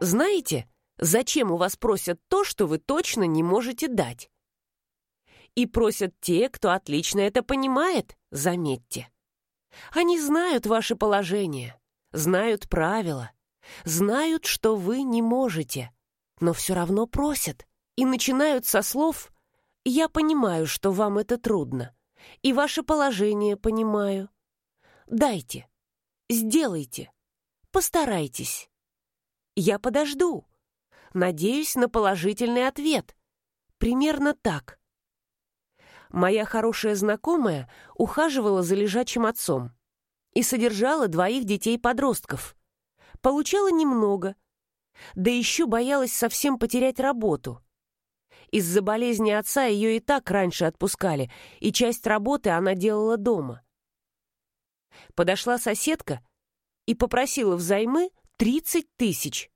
Знаете, зачем у вас просят то, что вы точно не можете дать? И просят те, кто отлично это понимает, заметьте. Они знают ваше положение, знают правила, знают, что вы не можете, но все равно просят и начинают со слов «Я понимаю, что вам это трудно, и ваше положение понимаю. Дайте, сделайте, постарайтесь. Я подожду. Надеюсь на положительный ответ. Примерно так. Моя хорошая знакомая ухаживала за лежачим отцом и содержала двоих детей-подростков. Получала немного, да еще боялась совсем потерять работу. Из-за болезни отца ее и так раньше отпускали, и часть работы она делала дома. Подошла соседка и попросила взаймы 30 тысяч.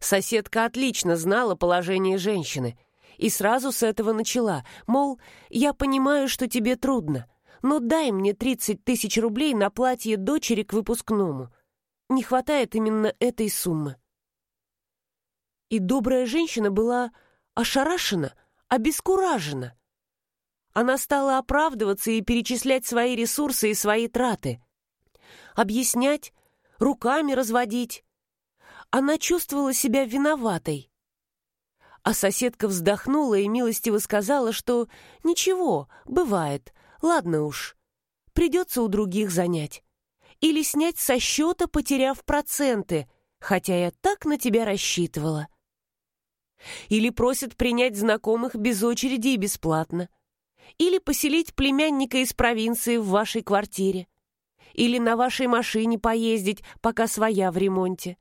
Соседка отлично знала положение женщины и сразу с этого начала, мол, я понимаю, что тебе трудно, но дай мне 30 тысяч рублей на платье дочери к выпускному. Не хватает именно этой суммы. И добрая женщина была ошарашена, обескуражена. Она стала оправдываться и перечислять свои ресурсы и свои траты. Объяснять, руками разводить. Она чувствовала себя виноватой. А соседка вздохнула и милостиво сказала, что «Ничего, бывает, ладно уж, придется у других занять. Или снять со счета, потеряв проценты, хотя я так на тебя рассчитывала». Или просят принять знакомых без очереди и бесплатно. Или поселить племянника из провинции в вашей квартире. Или на вашей машине поездить, пока своя в ремонте.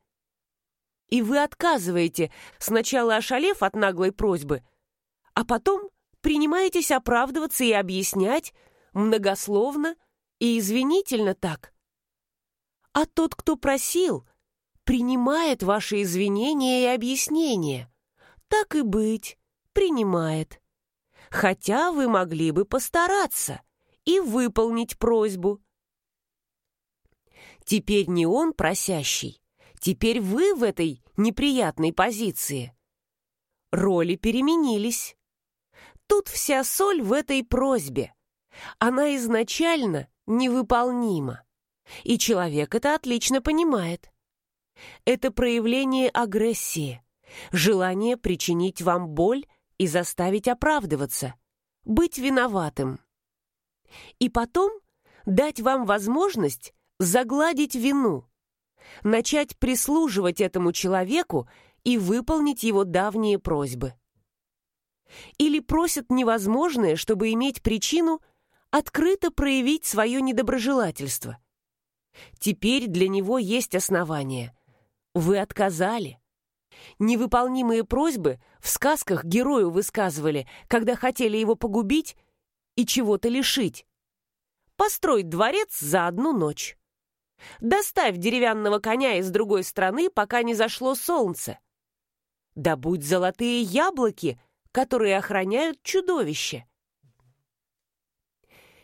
И вы отказываете, сначала ошалев от наглой просьбы, а потом принимаетесь оправдываться и объяснять многословно и извинительно так. А тот, кто просил, принимает ваши извинения и объяснения. Так и быть, принимает. Хотя вы могли бы постараться и выполнить просьбу. Теперь не он просящий, теперь вы в этой неприятной позиции. Роли переменились. Тут вся соль в этой просьбе. Она изначально невыполнима. И человек это отлично понимает. Это проявление агрессии, желание причинить вам боль и заставить оправдываться, быть виноватым. И потом дать вам возможность загладить вину, начать прислуживать этому человеку и выполнить его давние просьбы. Или просят невозможное, чтобы иметь причину открыто проявить свое недоброжелательство. Теперь для него есть основания. Вы отказали. Невыполнимые просьбы в сказках герою высказывали, когда хотели его погубить и чего-то лишить. Построить дворец за одну ночь. Доставь деревянного коня из другой страны, пока не зашло солнце. Добудь золотые яблоки, которые охраняют чудовище.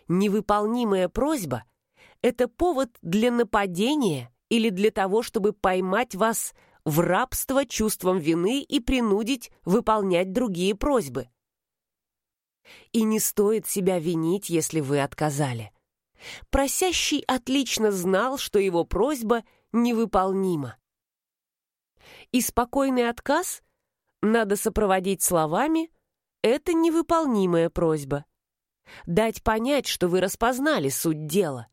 Невыполнимая просьба — это повод для нападения или для того, чтобы поймать вас в рабство чувством вины и принудить выполнять другие просьбы. И не стоит себя винить, если вы отказали. Просящий отлично знал, что его просьба невыполнима. И спокойный отказ надо сопроводить словами «это невыполнимая просьба». Дать понять, что вы распознали суть дела.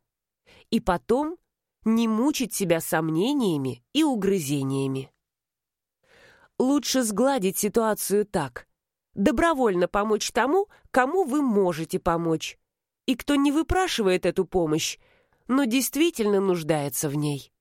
И потом не мучить себя сомнениями и угрызениями. Лучше сгладить ситуацию так. Добровольно помочь тому, кому вы можете помочь, и кто не выпрашивает эту помощь, но действительно нуждается в ней.